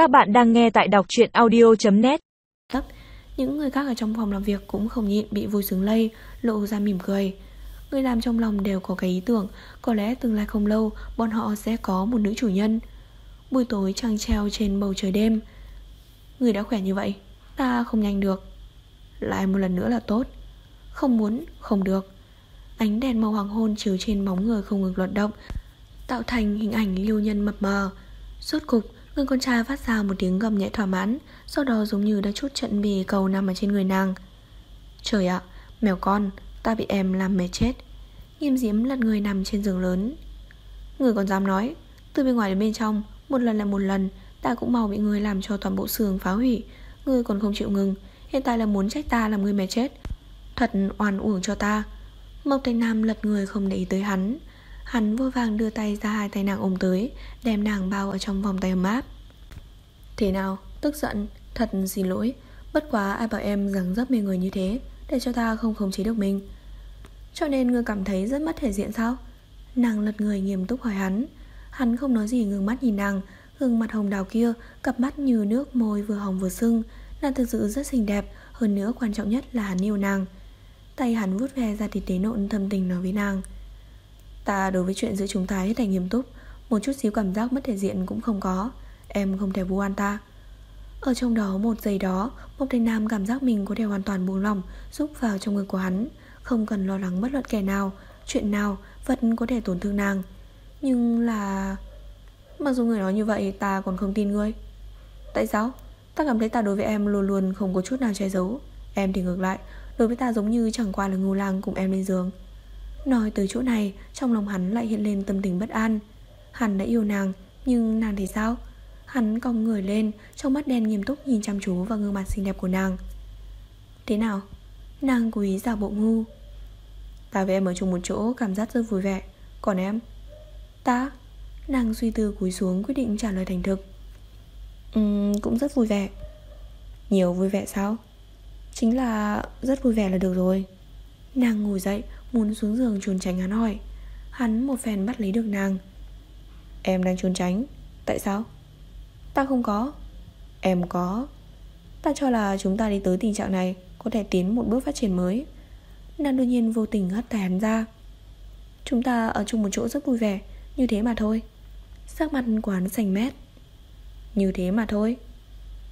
Các bạn đang nghe tại đọc truyện audio.net Những người khác ở trong phòng làm việc cũng không nhịn bị vui sướng lây, lộ ra mỉm cười. Người làm trong lòng đều có cái ý tưởng, có lẽ tương lai không lâu bọn họ sẽ có một nữ chủ nhân. Buổi tối trăng treo trên bầu trời đêm. Người đã khỏe như vậy, ta không nhanh được. Lại một lần nữa là tốt. Không muốn, không được. Ánh đèn màu hoàng hôn chiếu trên bóng người không ngừng luận động, tạo thành hình ảnh lưu nhân mập mờ. suốt cục, người con trai phát ra một tiếng gầm nhẹ thỏa mãn, sau đó giống như đã chút trận bì cầu nằm ở trên người nàng. Trời ạ, mèo con, ta bị em làm mệt chết. Nghiêm diễm lật người nằm trên giường lớn. Người còn dám nói, từ bên ngoài đến bên trong, một lần là một lần, ta cũng mau bị người làm cho toàn bộ xương phá hủy. Người còn không chịu ngừng, hiện tại là muốn trách ta làm người mệt chết. Thật oan uổng cho ta. Mộc Thanh Nam lật người không để ý tới hắn, Hắn vô vàng đưa tay ra hai tay nàng ôm tới Đem nàng bao ở trong vòng tay ấm áp. Thế nào, tức giận. Thật xin lỗi. Bất quá ai bảo em rằng rất mê người như thế Để cho ta không khống chế được mình. Cho nên ngươi cảm thấy rất mất thể diện sao? Nàng lật người nghiêm túc hỏi hắn. Hắn không nói gì ngừng mắt nhìn nàng. Gương mặt hồng đào kia Cặp mắt như nước môi vừa hồng vừa sưng. Nàng thực sự rất xinh đẹp Hơn nữa quan trọng nhất là hắn yêu nàng. Tay hắn vuốt ve ra thịt tế nộn thâm tình nói với nàng. Ta đối với chuyện giữa chúng ta hết thành nghiêm túc. Một chút xíu cảm giác mất thể diện cũng không có. Em không thể vu oan ta. Ở trong đó một giây đó Mộc Thành Nam cảm giác mình có thể hoàn toàn buông lòng Giúp vào trong người của hắn. Không cần lo lắng bất luận kẻ nào, Chuyện nào vật có thể tổn thương nàng. Nhưng là, Mặc dù người nói như vậy, ta còn không tin ngươi. Tại sao? Ta cảm thấy ta đối với em luôn luôn không có chút nào che giấu. Em thì ngược lại, Đối với ta giống như chẳng qua là ngu lang cùng em lên giường. Nói tới chỗ này, Trong lòng hắn lại hiện lên tâm tình bất an. Hắn đã yêu nàng, Nhưng nàng thì sao? Hắn cong người lên, Trong mắt đen nghiêm túc nhìn chăm chú vào gương mặt xinh đẹp của nàng. Thế nào? Nàng quý giả bộ ngu. Ta với em ở chung một chỗ, cảm giác rất vui vẻ. Còn em? Ta? Nàng suy tư cúi xuống quyết định trả lời thành thực. Ừm, cũng rất vui vẻ. Nhiều vui vẻ sao? Chính là rất vui vẻ là được rồi. Nàng ngồi dậy Muốn xuống giường trốn tránh hắn hỏi. Hắn một phen bắt lấy được nàng. Em đang trốn tránh, Tại sao? Ta không có. Em có. Ta cho là chúng ta đi tới tình trạng này Có thể tiến một bước phát triển mới. Nàng đột nhiên vô tình hất tay hắn ra. Chúng ta ở chung một chỗ rất vui vẻ, Như thế mà thôi. Sắc mặt của hắn xanh mét. Như thế mà thôi.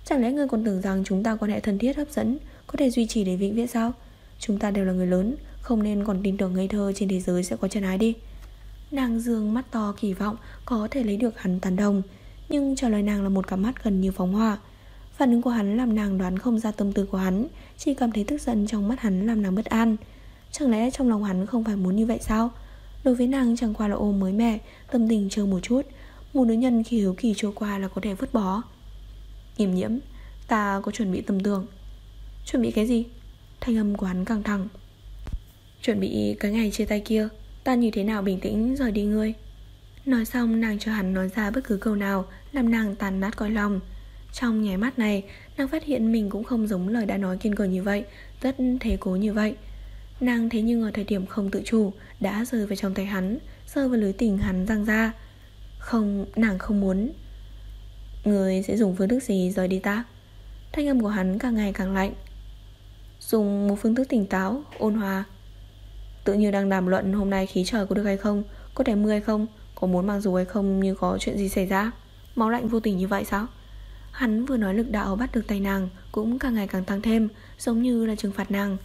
Chẳng lẽ ngươi còn tưởng rằng chúng ta quan hệ thân thiết, hấp dẫn, Có thể duy trì để vĩnh viễn sao? Chúng ta đều là người lớn không nên còn tin tưởng ngây thơ trên thế giới sẽ có chân ái đi. Nàng dương mắt to kỳ vọng, Có thể lấy được hắn tàn đồng. Nhưng trả lời nàng là một cặp mắt gần như phóng hoa Phản ứng của hắn làm nàng đoán không ra tâm tư của hắn, Chỉ cảm thấy tức giận trong mắt hắn làm nàng bất an. Chẳng lẽ trong lòng hắn không phải muốn như vậy sao? Đối với nàng chẳng qua là ôm mới mẹ Tâm tình chờ một chút. Một nữ nhân khi hiếu kỳ trôi qua là có thể vứt bỏ. Im nhiễm, Ta có chuẩn bị tâm tưởng. Chuẩn bị cái gì? Thanh âm của hắn căng thẳng. Chuẩn bị cái ngày chia tay kia Ta như thế nào bình tĩnh rời đi ngươi? Nói xong nàng cho hắn nói ra bất cứ câu nào Làm nàng tàn nát coi lòng. Trong nháy mắt này Nàng phát hiện mình cũng không giống lời đã nói kiên cường như vậy Rất thế cố như vậy. Nàng thế nhưng ở thời điểm không tự chủ Đã rơi vào trong tay hắn Rơi vào lưới tình hắn răng ra. Không, nàng không muốn. Người sẽ dùng phương thức gì rời đi ta? Thanh âm của hắn càng ngày càng lạnh. Dùng một phương thức tỉnh táo, ôn hòa. Tự như đang đàm luận hôm nay khí trời có được hay không, Có thể mưa hay không, Có muốn mang dù hay không như có chuyện gì xảy ra? Máu lạnh vô tình như vậy sao? Hắn vừa nói lực đạo bắt được tay nàng Cũng càng ngày càng tăng thêm, Giống như là trừng phạt nàng.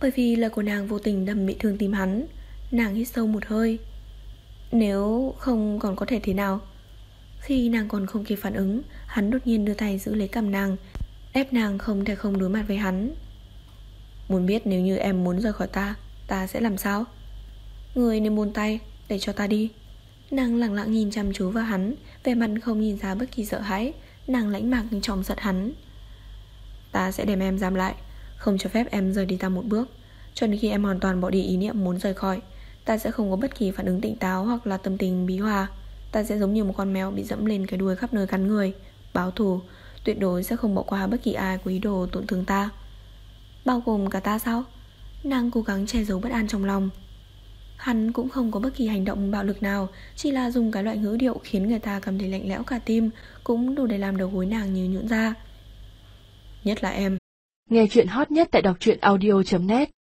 Bởi vì lời của nàng vô tình đâm bị thương tim hắn, Nàng hít sâu một hơi. Nếu không còn có thể thế nào? Khi nàng còn không kịp phản ứng, Hắn đột nhiên đưa tay giữ lấy cầm nàng, Ép nàng không thể không đối mặt với hắn. Muốn biết nếu như em muốn rời khỏi ta Ta sẽ làm sao? Người nên buông tay, để cho ta đi. Nàng lặng lặng nhìn chăm chú vào hắn Về mặt không nhìn ra bất kỳ sợ hãi. Nàng lãnh mạc tròm giật hắn. Ta sẽ đem em giam lại, Không cho phép em rời đi ta một bước. Cho đến khi em hoàn toàn bỏ đi ý niệm muốn rời khỏi, Ta sẽ không có bất kỳ phản ứng tỉnh táo Hoặc là tâm tình bí hòa. Ta sẽ giống như một con mèo bị dẫm lên cái đuôi khắp nơi cắn người. Báo thù, Tuyệt đối sẽ không bỏ qua bất kỳ ai có ý đồ tổn thương ta. Bao gồm cả ta sao? Nàng cố gắng che giấu bất an trong lòng. Hắn cũng không có bất kỳ hành động bạo lực nào, Chỉ là dùng cái loại ngữ điệu khiến người ta cảm thấy lạnh lẽo cả tim, Cũng đủ để làm đầu gối nàng như nhũn ra. Nhất là em. Nghe chuyện hot nhất tại đọc truyện audio.net